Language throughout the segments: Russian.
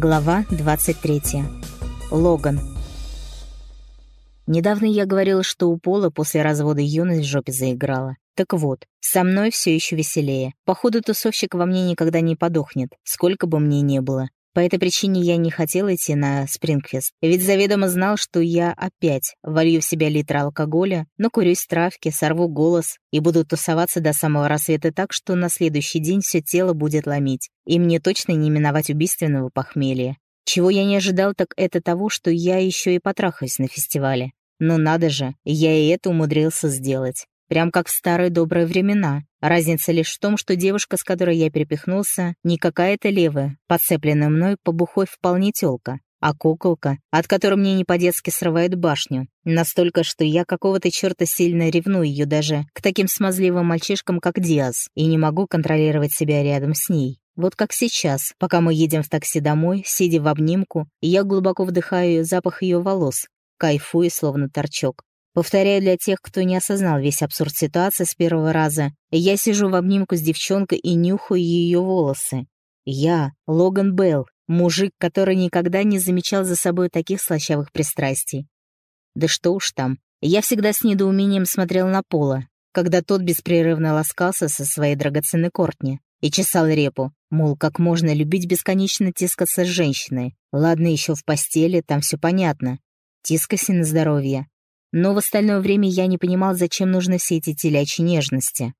Глава 23. Логан. Недавно я говорила, что у Пола после развода юность в жопе заиграла. Так вот, со мной все еще веселее. Походу, тусовщик во мне никогда не подохнет, сколько бы мне не было. По этой причине я не хотел идти на Спрингфест, ведь заведомо знал, что я опять волью в себя литр алкоголя, накурюсь травки, сорву голос и буду тусоваться до самого рассвета так, что на следующий день все тело будет ломить, и мне точно не миновать убийственного похмелья. Чего я не ожидал, так это того, что я еще и потрахаюсь на фестивале. Но надо же, я и это умудрился сделать. Прям как в старые добрые времена. Разница лишь в том, что девушка, с которой я перепихнулся, не какая-то левая, подцепленная мной по бухой вполне тёлка, а куколка, от которой мне не по-детски срывает башню. Настолько, что я какого-то черта сильно ревную ее даже к таким смазливым мальчишкам, как Диас, и не могу контролировать себя рядом с ней. Вот как сейчас, пока мы едем в такси домой, сидя в обнимку, я глубоко вдыхаю запах ее волос, кайфую, словно торчок. Повторяю для тех, кто не осознал весь абсурд ситуации с первого раза. Я сижу в обнимку с девчонкой и нюхаю ее волосы. Я, Логан Белл, мужик, который никогда не замечал за собой таких слащавых пристрастий. Да что уж там, я всегда с недоумением смотрел на Пола, когда тот беспрерывно ласкался со своей драгоценной Кортни и чесал репу, мол, как можно любить бесконечно тискаться с женщиной. Ладно, еще в постели, там все понятно. Тискайся на здоровье. Но в остальное время я не понимал, зачем нужны все эти телячьи нежности.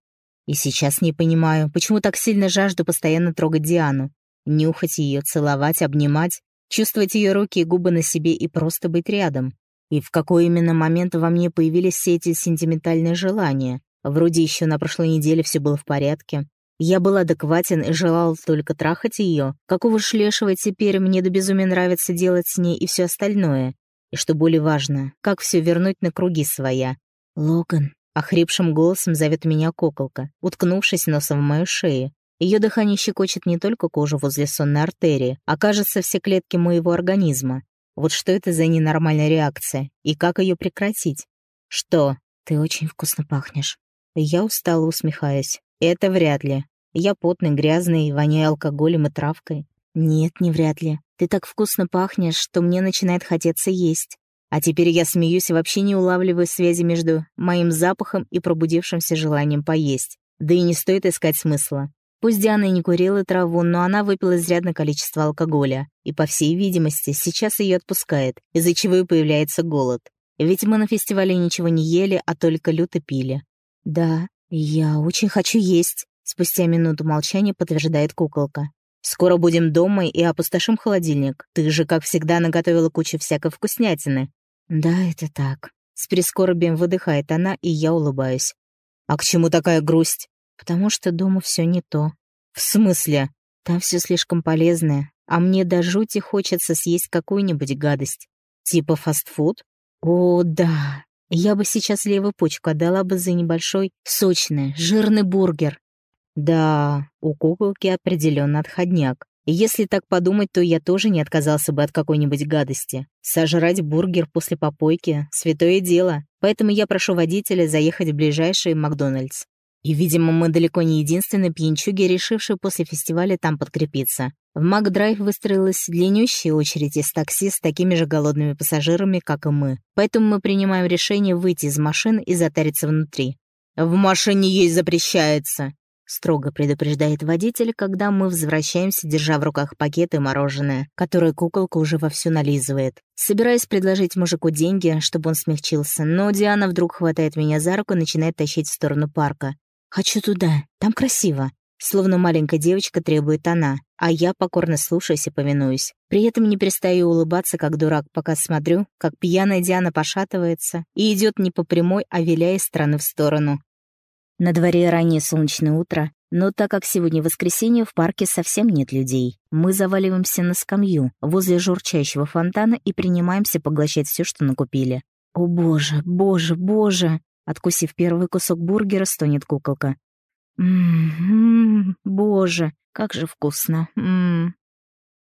И сейчас не понимаю, почему так сильно жажду постоянно трогать Диану. Нюхать ее, целовать, обнимать, чувствовать ее руки и губы на себе и просто быть рядом. И в какой именно момент во мне появились все эти сентиментальные желания. Вроде еще на прошлой неделе все было в порядке. Я был адекватен и желал только трахать ее. Какого шлешего теперь мне до безумия нравится делать с ней и все остальное. И что более важно, как все вернуть на круги своя. «Логан», — охрипшим голосом зовет меня куколка, уткнувшись носом в мою шею. Ее дыхание щекочет не только кожу возле сонной артерии, а кажется все клетки моего организма. Вот что это за ненормальная реакция? И как ее прекратить? Что? Ты очень вкусно пахнешь. Я устало усмехаясь. Это вряд ли. Я потный, грязный, воняю алкоголем и травкой. Нет, не вряд ли. Ты так вкусно пахнешь, что мне начинает хотеться есть. А теперь я смеюсь и вообще не улавливаю связи между моим запахом и пробудившимся желанием поесть. Да и не стоит искать смысла. Пусть Диана и не курила траву, но она выпила изрядное количество алкоголя. И, по всей видимости, сейчас ее отпускает, из-за чего и появляется голод. Ведь мы на фестивале ничего не ели, а только люто пили. «Да, я очень хочу есть», — спустя минуту молчания подтверждает куколка. Скоро будем дома и опустошим холодильник. Ты же, как всегда, наготовила кучу всякой вкуснятины». «Да, это так». С прискорбием выдыхает она, и я улыбаюсь. «А к чему такая грусть?» «Потому что дома все не то». «В смысле?» «Там все слишком полезное, а мне до жути хочется съесть какую-нибудь гадость. Типа фастфуд?» «О, да. Я бы сейчас левую почку отдала бы за небольшой, сочный, жирный бургер. Да, у куколки определенно отходняк. И если так подумать, то я тоже не отказался бы от какой-нибудь гадости. Сожрать бургер после попойки — святое дело. Поэтому я прошу водителя заехать в ближайший Макдональдс. И, видимо, мы далеко не единственные пьянчуги, решившие после фестиваля там подкрепиться. В Макдрайв выстроилась длиннющая очередь из такси с такими же голодными пассажирами, как и мы. Поэтому мы принимаем решение выйти из машины и затариться внутри. «В машине есть запрещается!» Строго предупреждает водитель, когда мы возвращаемся, держа в руках пакеты мороженое, которое куколка уже вовсю нализывает. Собираюсь предложить мужику деньги, чтобы он смягчился, но Диана вдруг хватает меня за руку и начинает тащить в сторону парка. «Хочу туда, там красиво», Словно маленькая девочка требует она, а я покорно слушаюсь и повинуюсь. При этом не перестаю улыбаться, как дурак, пока смотрю, как пьяная Диана пошатывается и идет не по прямой, а виляя из стороны в сторону. На дворе раннее солнечное утро, но так как сегодня воскресенье, в парке совсем нет людей. Мы заваливаемся на скамью возле журчащего фонтана и принимаемся поглощать все, что накупили. «О боже, боже, боже!» Откусив первый кусок бургера, стонет куколка. «Ммм, боже, как же вкусно! Ммм,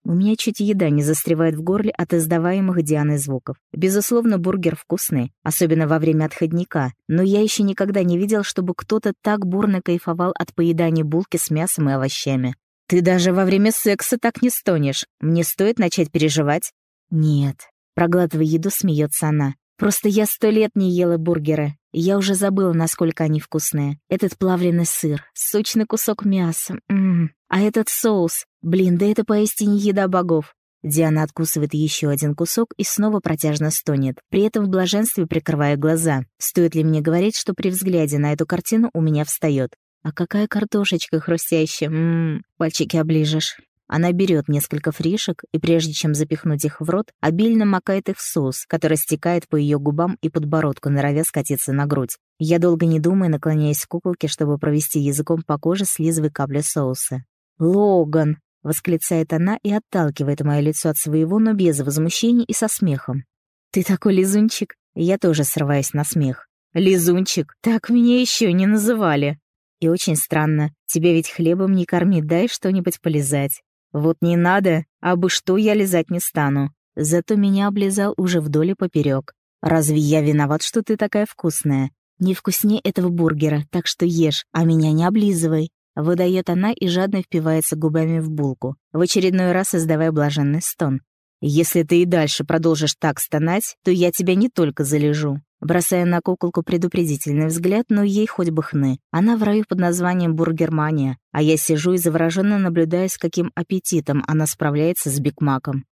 у меня чуть еда не застревает в горле от издаваемых Дианой звуков. Безусловно, бургер вкусный, особенно во время отходника, но я еще никогда не видел, чтобы кто-то так бурно кайфовал от поедания булки с мясом и овощами. Ты даже во время секса так не стонешь. Мне стоит начать переживать? Нет. Проглатывая еду, смеется она. Просто я сто лет не ела бургеры. Я уже забыла, насколько они вкусные. Этот плавленый сыр, сочный кусок мяса. М -м. А этот соус. Блин, да это поистине еда богов. Диана откусывает еще один кусок и снова протяжно стонет, при этом в блаженстве прикрывая глаза. Стоит ли мне говорить, что при взгляде на эту картину у меня встает? А какая картошечка хрустящая, ммм, пальчики оближешь. Она берет несколько фришек и, прежде чем запихнуть их в рот, обильно макает их в соус, который стекает по ее губам и подбородку, норовя скатиться на грудь. Я долго не думая, наклоняясь к куколке, чтобы провести языком по коже, слизывая капли соуса. «Логан!» — восклицает она и отталкивает мое лицо от своего, но без возмущения и со смехом. «Ты такой лизунчик!» Я тоже срываюсь на смех. «Лизунчик! Так меня еще не называли!» И очень странно, тебя ведь хлебом не кормить, дай что-нибудь полезать. Вот не надо, а бы что я лизать не стану. Зато меня облизал уже вдоль и поперек. Разве я виноват, что ты такая вкусная? Не вкуснее этого бургера, так что ешь, а меня не облизывай. Выдает она и жадно впивается губами в булку, в очередной раз издавая блаженный стон. «Если ты и дальше продолжишь так стонать, то я тебя не только залежу, бросая на куколку предупредительный взгляд, но ей хоть бы хны. Она в раю под названием «Бургермания», а я сижу и завороженно наблюдаю, с каким аппетитом она справляется с бигмаком.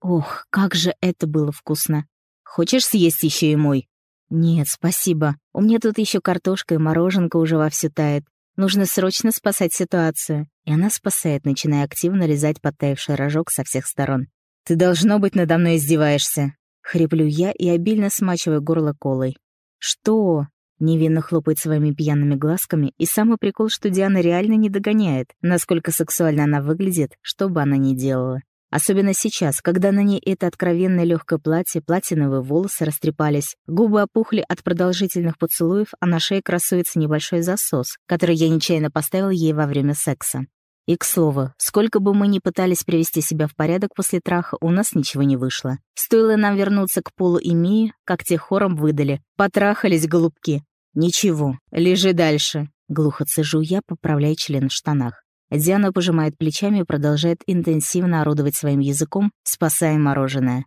Ох, как же это было вкусно. Хочешь съесть еще и мой? Нет, спасибо. У меня тут еще картошка и мороженка уже вовсю тает. Нужно срочно спасать ситуацию. И она спасает, начиная активно лизать подтаявший рожок со всех сторон. «Ты, должно быть, надо мной издеваешься», Хриплю я и обильно смачиваю горло колой. «Что?» Невинно хлопает своими пьяными глазками, и самый прикол, что Диана реально не догоняет, насколько сексуально она выглядит, что бы она ни делала. Особенно сейчас, когда на ней это откровенное легкое платье, платиновые волосы растрепались, губы опухли от продолжительных поцелуев, а на шее красуется небольшой засос, который я нечаянно поставил ей во время секса. И, к слову, сколько бы мы ни пытались привести себя в порядок после траха, у нас ничего не вышло. Стоило нам вернуться к Полу и Мии, как те хором выдали. Потрахались, голубки. Ничего, лежи дальше. Глухо цежу я, поправляя член в штанах. Диана пожимает плечами и продолжает интенсивно орудовать своим языком, спасая мороженое.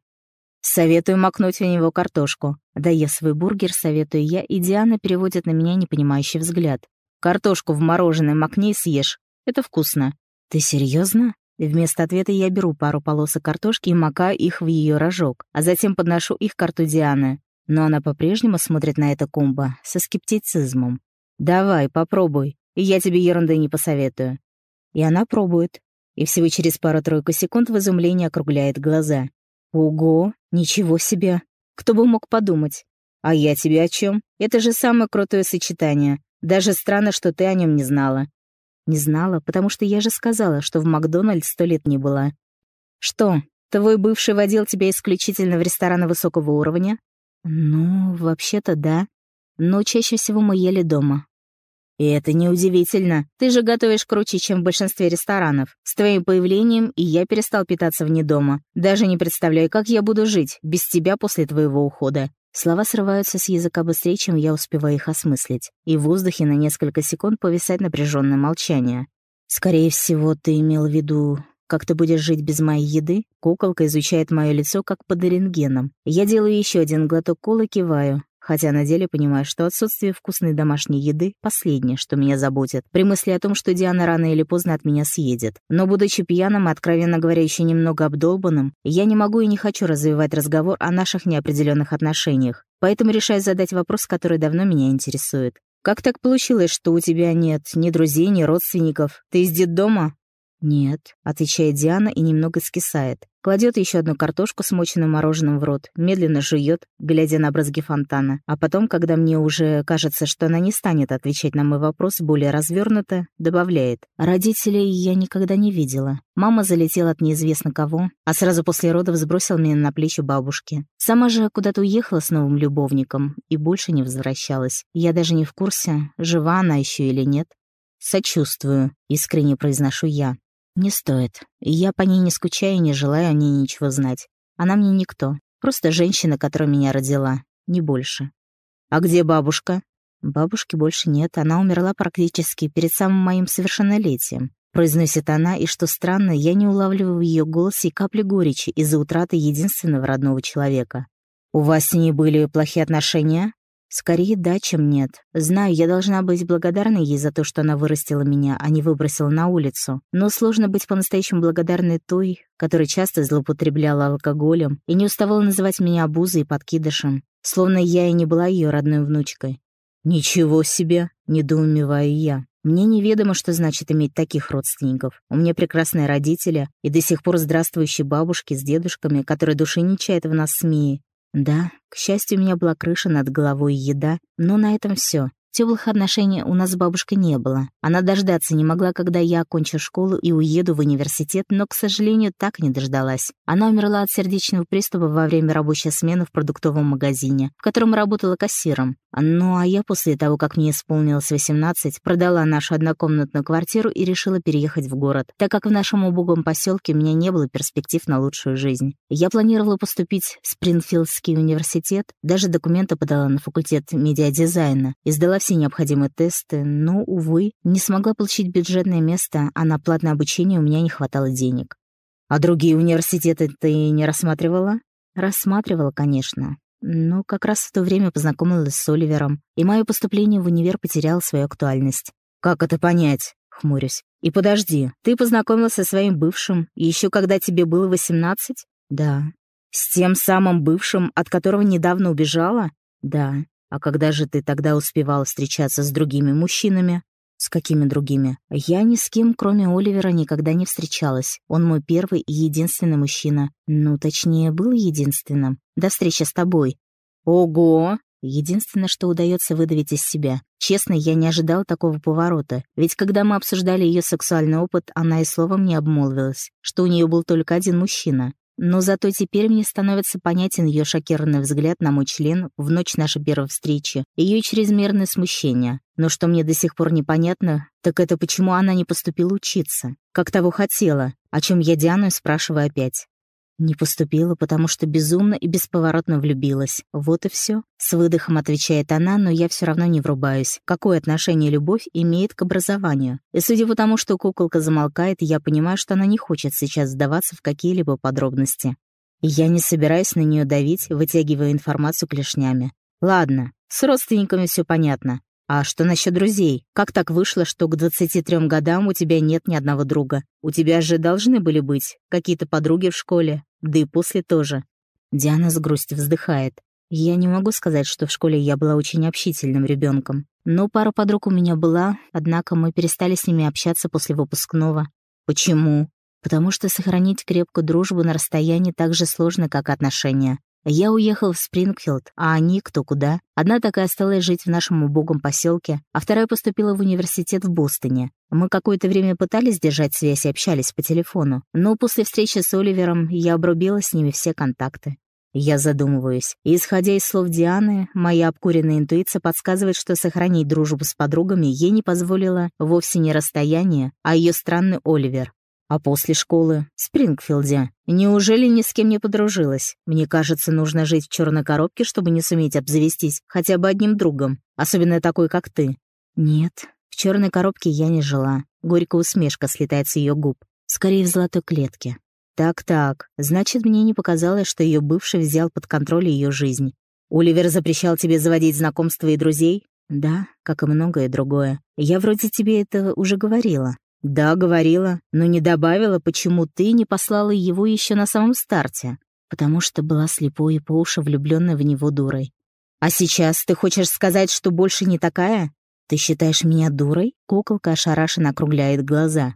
Советую макнуть в него картошку. Доев свой бургер, советую я, и Диана переводит на меня непонимающий взгляд. Картошку в мороженое макни и съешь. Это вкусно». «Ты серьезно? Вместо ответа я беру пару полосок картошки и макаю их в ее рожок, а затем подношу их к рту Дианы. Но она по-прежнему смотрит на это кумба со скептицизмом. «Давай, попробуй, и я тебе ерунды не посоветую». И она пробует. И всего через пару-тройку секунд в изумлении округляет глаза. «Ого, ничего себе! Кто бы мог подумать? А я тебе о чем? Это же самое крутое сочетание. Даже странно, что ты о нем не знала. Не знала, потому что я же сказала, что в Макдональдс сто лет не была. Что, твой бывший водил тебя исключительно в рестораны высокого уровня? Ну, вообще-то да. Но чаще всего мы ели дома. И это неудивительно. Ты же готовишь круче, чем в большинстве ресторанов. С твоим появлением и я перестал питаться вне дома. Даже не представляю, как я буду жить без тебя после твоего ухода. Слова срываются с языка быстрее, чем я успеваю их осмыслить, и в воздухе на несколько секунд повисает напряженное молчание. «Скорее всего, ты имел в виду, как ты будешь жить без моей еды?» Куколка изучает мое лицо, как под рентгеном. Я делаю еще один глоток колы, киваю хотя на деле понимаю, что отсутствие вкусной домашней еды — последнее, что меня заботит, при мысли о том, что Диана рано или поздно от меня съедет. Но, будучи пьяным и, откровенно говоря, еще немного обдолбанным, я не могу и не хочу развивать разговор о наших неопределенных отношениях, поэтому решаю задать вопрос, который давно меня интересует. «Как так получилось, что у тебя нет ни друзей, ни родственников? Ты из детдома?» «Нет», — отвечает Диана и немного скисает. Кладет еще одну картошку, смоченную мороженым в рот, медленно жует, глядя на брызги фонтана. А потом, когда мне уже кажется, что она не станет отвечать на мой вопрос более развернуто, добавляет. «Родителей я никогда не видела. Мама залетела от неизвестно кого, а сразу после родов сбросила меня на плечи бабушки. Сама же куда-то уехала с новым любовником и больше не возвращалась. Я даже не в курсе, жива она еще или нет. «Сочувствую», — искренне произношу я. «Не стоит. Я по ней не скучаю и не желаю о ней ничего знать. Она мне никто. Просто женщина, которая меня родила. Не больше». «А где бабушка?» «Бабушки больше нет. Она умерла практически перед самым моим совершеннолетием. произносит она, и что странно, я не улавливаю в ее голосе капли горечи из-за утраты единственного родного человека. «У вас с ней были плохие отношения?» Скорее да, чем нет. Знаю, я должна быть благодарна ей за то, что она вырастила меня, а не выбросила на улицу. Но сложно быть по-настоящему благодарной той, которая часто злоупотребляла алкоголем и не уставала называть меня обузой и подкидышем, словно я и не была ее родной внучкой. «Ничего себе!» — недоумеваю я. Мне неведомо, что значит иметь таких родственников. У меня прекрасные родители и до сих пор здравствующие бабушки с дедушками, которые души не чают в нас СМИ, да, к счастью, у меня была крыша над головой и еда, но на этом все. Теплых отношений у нас с бабушкой не было. Она дождаться не могла, когда я окончу школу и уеду в университет, но, к сожалению, так не дождалась. Она умерла от сердечного приступа во время рабочей смены в продуктовом магазине, в котором работала кассиром. Ну, а я после того, как мне исполнилось 18, продала нашу однокомнатную квартиру и решила переехать в город, так как в нашем убогом поселке у меня не было перспектив на лучшую жизнь. Я планировала поступить в Спрингфилдский университет, даже документы подала на факультет медиадизайна и сдала все необходимые тесты, но, увы, не смогла получить бюджетное место, а на платное обучение у меня не хватало денег. А другие университеты ты не рассматривала? Рассматривала, конечно. Но как раз в то время познакомилась с Оливером, и мое поступление в универ потеряло свою актуальность. «Как это понять?» — хмурюсь. «И подожди, ты познакомился со своим бывшим, еще когда тебе было восемнадцать?» «Да». «С тем самым бывшим, от которого недавно убежала?» «Да». А когда же ты тогда успевала встречаться с другими мужчинами? С какими другими? Я ни с кем, кроме Оливера, никогда не встречалась. Он мой первый и единственный мужчина. Ну, точнее, был единственным. До встречи с тобой. Ого! Единственное, что удается выдавить из себя. Честно, я не ожидал такого поворота. Ведь когда мы обсуждали ее сексуальный опыт, она и словом не обмолвилась, что у нее был только один мужчина. Но зато теперь мне становится понятен ее шокированный взгляд на мой член в ночь нашей первой встречи, ее чрезмерное смущение. Но что мне до сих пор непонятно, так это почему она не поступила учиться, как того хотела, о чем я Диану спрашиваю опять. Не поступила, потому что безумно и бесповоротно влюбилась. Вот и все. С выдохом отвечает она, но я все равно не врубаюсь. Какое отношение любовь имеет к образованию? И судя по тому, что куколка замолкает, я понимаю, что она не хочет сейчас сдаваться в какие-либо подробности. Я не собираюсь на нее давить, вытягивая информацию клешнями. Ладно, с родственниками все понятно. «А что насчет друзей? Как так вышло, что к 23 годам у тебя нет ни одного друга? У тебя же должны были быть какие-то подруги в школе, да и после тоже». Диана с грустью вздыхает. «Я не могу сказать, что в школе я была очень общительным ребенком. Но пара подруг у меня была, однако мы перестали с ними общаться после выпускного. Почему? Потому что сохранить крепкую дружбу на расстоянии так же сложно, как отношения. Я уехал в Спрингфилд, а они кто куда. Одна такая осталась жить в нашем убогом поселке, а вторая поступила в университет в Бостоне. Мы какое-то время пытались держать связь и общались по телефону, но после встречи с Оливером я обрубила с ними все контакты. Я задумываюсь. И, исходя из слов Дианы, моя обкуренная интуиция подсказывает, что сохранить дружбу с подругами ей не позволило вовсе не расстояние, а ее странный Оливер. А после школы? В Спрингфилде. Неужели ни с кем не подружилась? Мне кажется, нужно жить в черной коробке, чтобы не суметь обзавестись хотя бы одним другом, особенно такой, как ты. Нет, в черной коробке я не жила. Горькая усмешка слетает с ее губ. Скорее в золотой клетке. Так-так, значит, мне не показалось, что ее бывший взял под контроль ее жизнь. Оливер запрещал тебе заводить знакомства и друзей? Да, как и многое другое. Я вроде тебе это уже говорила. «Да, говорила, но не добавила, почему ты не послала его еще на самом старте, потому что была слепой и по уши влюбленной в него дурой. А сейчас ты хочешь сказать, что больше не такая? Ты считаешь меня дурой?» Куколка ошарашенно округляет глаза.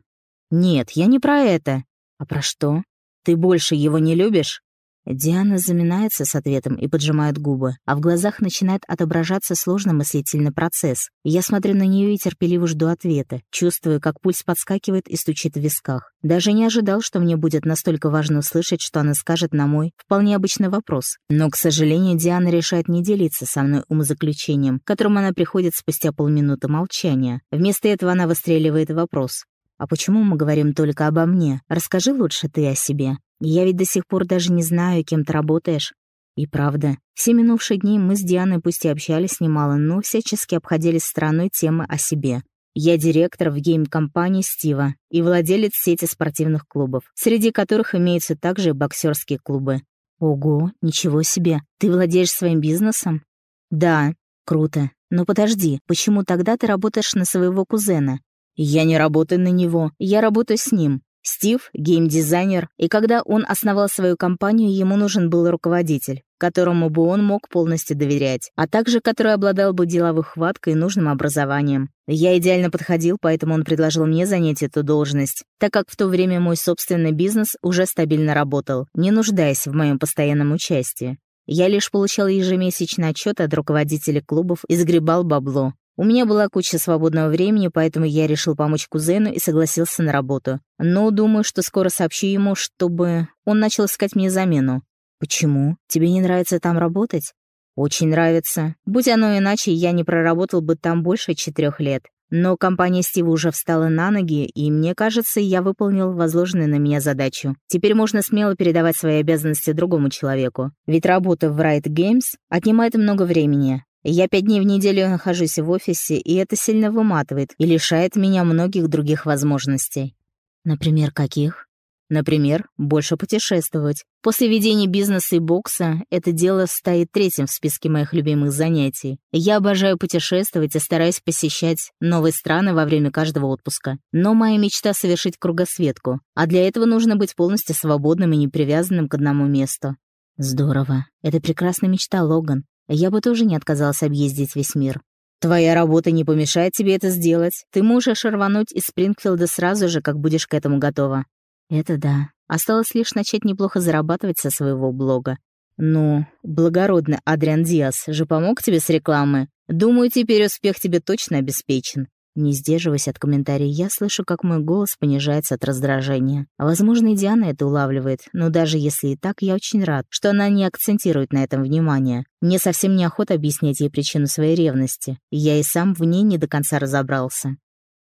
«Нет, я не про это. А про что? Ты больше его не любишь?» Диана заминается с ответом и поджимает губы, а в глазах начинает отображаться сложный мыслительный процесс. Я смотрю на нее и терпеливо жду ответа, чувствую, как пульс подскакивает и стучит в висках. Даже не ожидал, что мне будет настолько важно услышать, что она скажет на мой вполне обычный вопрос. Но, к сожалению, Диана решает не делиться со мной умозаключением, к которому она приходит спустя полминуты молчания. Вместо этого она выстреливает вопрос. «А почему мы говорим только обо мне? Расскажи лучше ты о себе». Я ведь до сих пор даже не знаю, кем ты работаешь. И правда, все минувшие дни мы с Дианой пусть и общались немало, но всячески обходили стороной темы о себе. Я директор в гейм-компании Стива и владелец сети спортивных клубов, среди которых имеются также боксерские клубы. Ого, ничего себе. Ты владеешь своим бизнесом? Да, круто. Но подожди, почему тогда ты работаешь на своего кузена? Я не работаю на него, я работаю с ним. Стив — геймдизайнер, и когда он основал свою компанию, ему нужен был руководитель, которому бы он мог полностью доверять, а также который обладал бы деловой хваткой и нужным образованием. Я идеально подходил, поэтому он предложил мне занять эту должность, так как в то время мой собственный бизнес уже стабильно работал, не нуждаясь в моем постоянном участии. Я лишь получал ежемесячный отчет от руководителей клубов и сгребал бабло, у меня была куча свободного времени, поэтому я решил помочь кузену и согласился на работу. Но думаю, что скоро сообщу ему, чтобы он начал искать мне замену. Почему? Тебе не нравится там работать? Очень нравится. Будь оно иначе, я не проработал бы там больше четырех лет. Но компания Стива уже встала на ноги, и мне кажется, я выполнил возложенную на меня задачу. Теперь можно смело передавать свои обязанности другому человеку. Ведь работа в Riot Games отнимает много времени, я пять дней в неделю нахожусь в офисе, и это сильно выматывает и лишает меня многих других возможностей. Например, каких? Например, больше путешествовать. После ведения бизнеса и бокса это дело стоит третьим в списке моих любимых занятий. Я обожаю путешествовать и стараюсь посещать новые страны во время каждого отпуска. Но моя мечта — совершить кругосветку, а для этого нужно быть полностью свободным и не привязанным к одному месту. Здорово. Это прекрасная мечта, Логан. Я бы тоже не отказался объездить весь мир. Твоя работа не помешает тебе это сделать. Ты можешь рвануть из Спрингфилда сразу же, как будешь к этому готова. Это да. Осталось лишь начать неплохо зарабатывать со своего блога. Ну, благородный Адриан Диас же помог тебе с рекламы. Думаю, теперь успех тебе точно обеспечен. Не сдерживаясь от комментариев, я слышу, как мой голос понижается от раздражения. Возможно, и Диана это улавливает, но даже если и так, я очень рад, что она не акцентирует на этом внимание. Мне совсем неохота объяснять ей причину своей ревности, я и сам в ней не до конца разобрался.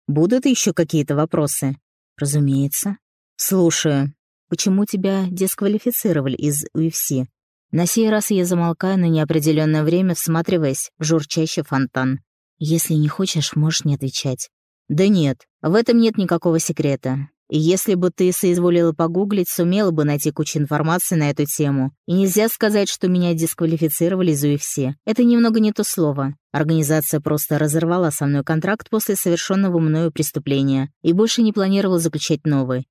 «Будут еще какие-то вопросы?» «Разумеется». «Слушаю. Почему тебя дисквалифицировали из UFC?» На сей раз я замолкаю на неопределенное время, всматриваясь в журчащий фонтан. Если не хочешь, можешь не отвечать. Да нет, в этом нет никакого секрета. И если бы ты соизволила погуглить, сумела бы найти кучу информации на эту тему. И нельзя сказать, что меня дисквалифицировали из UFC. Это немного не то слово. Организация просто разорвала со мной контракт после совершенного мною преступления и больше не планировала заключать новый.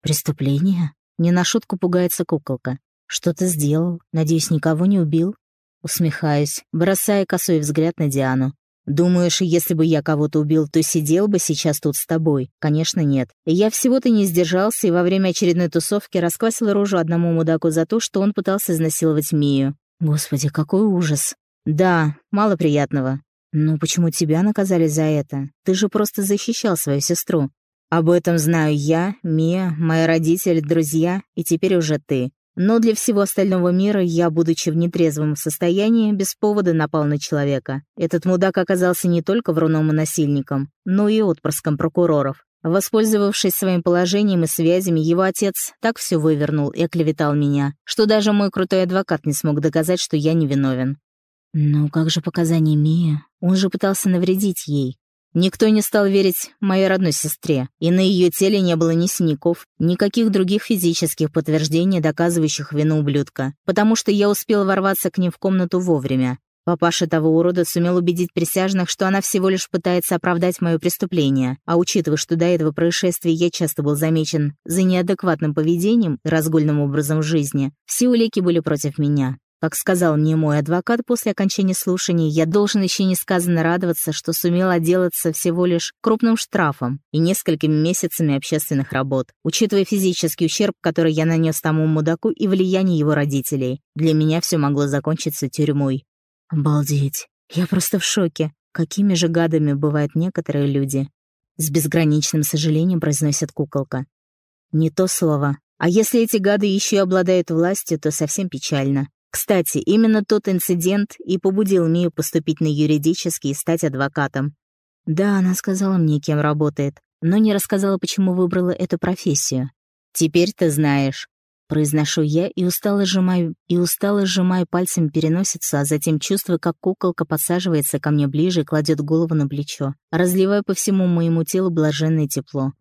«Преступление?» Не на шутку пугается куколка. «Что ты сделал? Надеюсь, никого не убил?» Усмехаюсь, бросая косой взгляд на Диану. Думаешь, если бы я кого-то убил, то сидел бы сейчас тут с тобой? Конечно, нет. Я всего-то не сдержался и во время очередной тусовки расквасил рожу одному мудаку за то, что он пытался изнасиловать Мию. Господи, какой ужас. Да, мало приятного. Ну почему тебя наказали за это? Ты же просто защищал свою сестру. Об этом знаю я, Мия, мои родители, друзья и теперь уже ты. Но для всего остального мира я, будучи в нетрезвом состоянии, без повода напал на человека. Этот мудак оказался не только вруном и насильником, но и отпрыском прокуроров. Воспользовавшись своим положением и связями, его отец так все вывернул и оклеветал меня, что даже мой крутой адвокат не смог доказать, что я невиновен. «Ну как же показания Мии? Он же пытался навредить ей. Никто не стал верить моей родной сестре, и на ее теле не было ни синяков, никаких других физических подтверждений, доказывающих вину ублюдка, потому что я успел ворваться к ним в комнату вовремя. Папаша того урода сумел убедить присяжных, что она всего лишь пытается оправдать мое преступление, а учитывая, что до этого происшествия я часто был замечен за неадекватным поведением и разгульным образом жизни, все улики были против меня. Как сказал мне мой адвокат после окончания слушаний, я должен еще несказанно радоваться, что сумел отделаться всего лишь крупным штрафом и несколькими месяцами общественных работ, учитывая физический ущерб, который я нанес тому мудаку и влияние его родителей. Для меня все могло закончиться тюрьмой. Обалдеть. Я просто в шоке. Какими же гадами бывают некоторые люди. С безграничным сожалением произносит куколка. Не то слово. А если эти гады еще и обладают властью, то совсем печально. Кстати, именно тот инцидент и побудил Мию поступить на юридический и стать адвокатом. Да, она сказала мне, кем работает, но не рассказала, почему выбрала эту профессию. Теперь ты знаешь. Произношу я и устало сжимаю, и устало сжимаю пальцами переносицу, а затем чувствую, как куколка подсаживается ко мне ближе и кладет голову на плечо, разливая по всему моему телу блаженное тепло.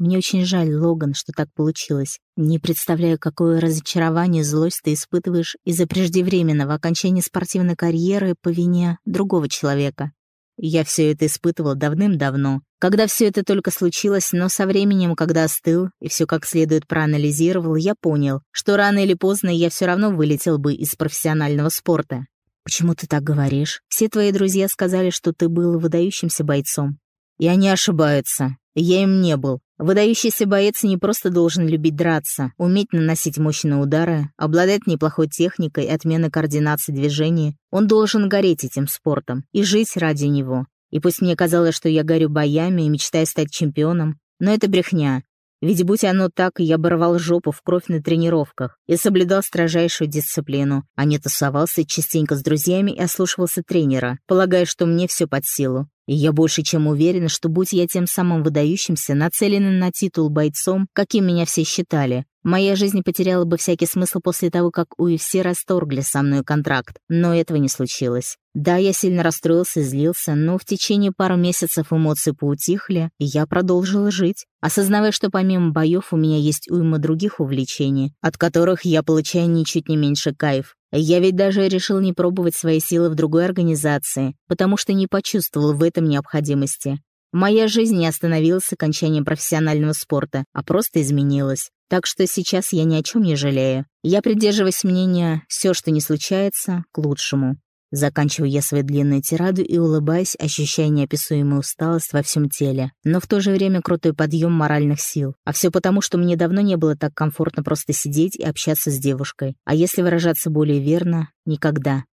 Мне очень жаль, Логан, что так получилось. Не представляю, какое разочарование злость ты испытываешь из-за преждевременного окончания спортивной карьеры по вине другого человека. Я все это испытывал давным-давно, когда все это только случилось, но со временем, когда остыл и все как следует проанализировал, я понял, что рано или поздно я все равно вылетел бы из профессионального спорта. Почему ты так говоришь? Все твои друзья сказали, что ты был выдающимся бойцом. И они ошибаются. Я им не был. Выдающийся боец не просто должен любить драться, уметь наносить мощные удары, обладать неплохой техникой и отменой координации движений. Он должен гореть этим спортом и жить ради него. И пусть мне казалось, что я горю боями и мечтаю стать чемпионом, но это брехня. Ведь будь оно так, я бы рвал жопу в кровь на тренировках и соблюдал строжайшую дисциплину, а не тусовался частенько с друзьями и ослушивался тренера, полагая, что мне все под силу. И я больше чем уверена, что будь я тем самым выдающимся, нацеленным на титул бойцом, каким меня все считали, моя жизнь потеряла бы всякий смысл после того, как UFC расторгли со мной контракт. Но этого не случилось. Да, я сильно расстроился и злился, но в течение пары месяцев эмоции поутихли, и я продолжила жить, осознавая, что помимо боев у меня есть уйма других увлечений, от которых я получаю ничуть не меньше кайф. Я ведь даже решил не пробовать свои силы в другой организации, потому что не почувствовал в этом необходимости. Моя жизнь не остановилась с окончанием профессионального спорта, а просто изменилась. Так что сейчас я ни о чем не жалею. Я придерживаюсь мнения «все, что не случается, к лучшему». Заканчиваю я свою длинную тираду и улыбаясь, ощущая неописуемую усталость во всем теле, но в то же время крутой подъем моральных сил. А все потому, что мне давно не было так комфортно просто сидеть и общаться с девушкой. А если выражаться более верно, никогда.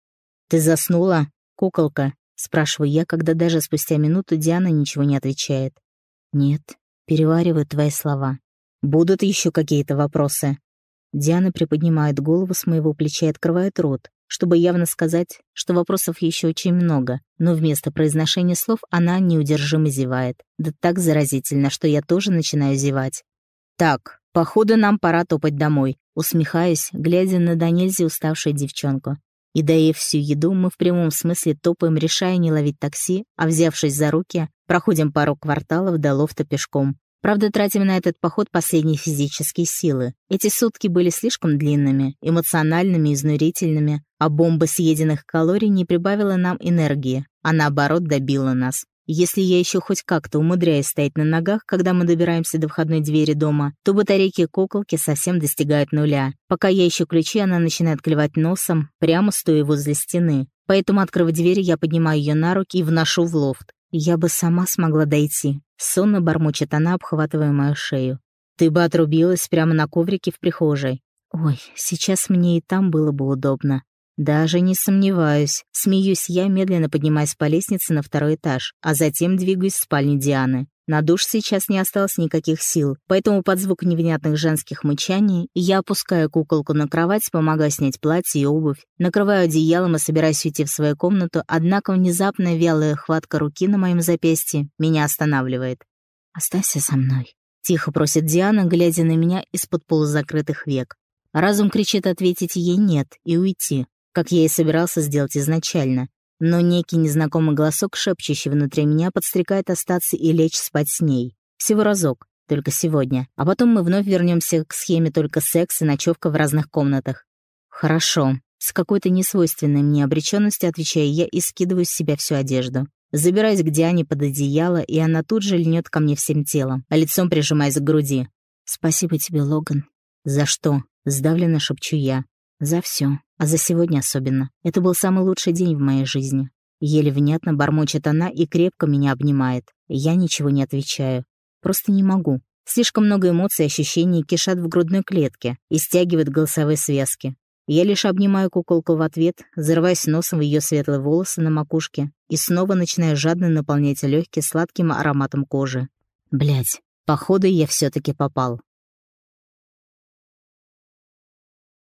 «Ты заснула, куколка?» — спрашиваю я, когда даже спустя минуту Диана ничего не отвечает. «Нет, перевариваю твои слова. Будут еще какие-то вопросы?» Диана приподнимает голову с моего плеча и открывает рот, чтобы явно сказать, что вопросов еще очень много, но вместо произношения слов она неудержимо зевает. Да так заразительно, что я тоже начинаю зевать. «Так, походу нам пора топать домой», усмехаюсь, глядя на до уставшую девчонку. И доев всю еду, мы в прямом смысле топаем, решая не ловить такси, а взявшись за руки, проходим пару кварталов до лофта пешком. Правда, тратим на этот поход последние физические силы. Эти сутки были слишком длинными, эмоциональными, изнурительными, а бомба съеденных калорий не прибавила нам энергии, а наоборот добила нас. Если я еще хоть как-то умудряюсь стоять на ногах, когда мы добираемся до входной двери дома, то батарейки куколки совсем достигают нуля. Пока я ищу ключи, она начинает клевать носом, прямо стоя возле стены. Поэтому, открыв дверь, я поднимаю ее на руки и вношу в лофт. Я бы сама смогла дойти. Сонно бормочет она, обхватывая мою шею. Ты бы отрубилась прямо на коврике в прихожей. Ой, сейчас мне и там было бы удобно. Даже не сомневаюсь. Смеюсь я, медленно поднимаясь по лестнице на второй этаж, а затем двигаюсь в спальню Дианы. На душ сейчас не осталось никаких сил, поэтому под звук невнятных женских мычаний я опускаю куколку на кровать, помогаю снять платье и обувь, накрываю одеялом и собираюсь уйти в свою комнату, однако внезапная вялая хватка руки на моем запястье меня останавливает. «Оставься со мной», — тихо просит Диана, глядя на меня из-под полузакрытых век. Разум кричит ответить ей «нет» и уйти, как я и собирался сделать изначально, но некий незнакомый голосок, шепчущий внутри меня, подстрекает остаться и лечь спать с ней. Всего разок, только сегодня. А потом мы вновь вернемся к схеме только секс и ночевка в разных комнатах. Хорошо. С какой-то несвойственной мне обреченностью отвечаю я и скидываю с себя всю одежду. Забираюсь к Диане под одеяло, и она тут же льнет ко мне всем телом, а лицом прижимаясь к груди. «Спасибо тебе, Логан». «За что?» — сдавленно шепчу я. За все, а за сегодня особенно. Это был самый лучший день в моей жизни. Еле внятно бормочет она и крепко меня обнимает. Я ничего не отвечаю. Просто не могу. Слишком много эмоций и ощущений кишат в грудной клетке и стягивают голосовые связки. Я лишь обнимаю куколку в ответ, зарываясь носом в ее светлые волосы на макушке и снова начинаю жадно наполнять легкие сладким ароматом кожи. Блять, походу я все таки попал.